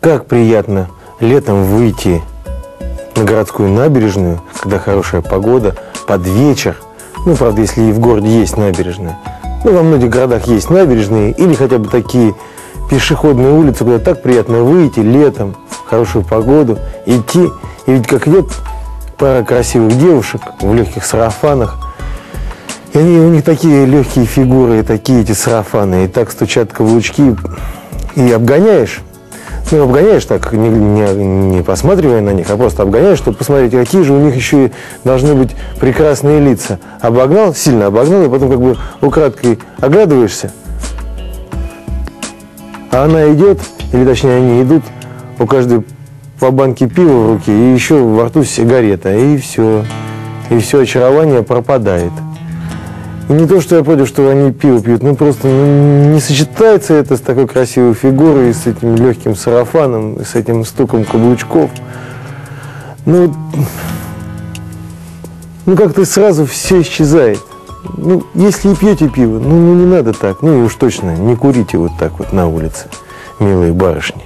Как приятно летом выйти на городскую набережную, когда хорошая погода, под вечер. Ну, правда, если и в городе есть набережная. Ну, во многих городах есть набережные или хотя бы такие пешеходные улицы, куда так приятно выйти летом, в хорошую погоду, идти. И ведь как идет пара красивых девушек в легких сарафанах, и они, у них такие легкие фигуры, такие эти сарафаны, и так стучат каблучки, и обгоняешь. Ну, обгоняешь так, не, не, не посматривая на них, а просто обгоняешь, чтобы посмотреть, какие же у них еще и должны быть прекрасные лица. Обогнал, сильно обогнал, и потом как бы украдкой оглядываешься, а она идет, или точнее они идут, у каждой по банке пива в руке и еще во рту сигарета, и все. И все очарование пропадает. И не то, что я против, что они пиво пьют, ну просто ну, не сочетается это с такой красивой фигурой, с этим легким сарафаном, с этим стуком каблучков. Ну, ну как-то сразу все исчезает. Ну, если и пьете пиво, ну, ну не надо так. Ну и уж точно не курите вот так вот на улице, милые барышни.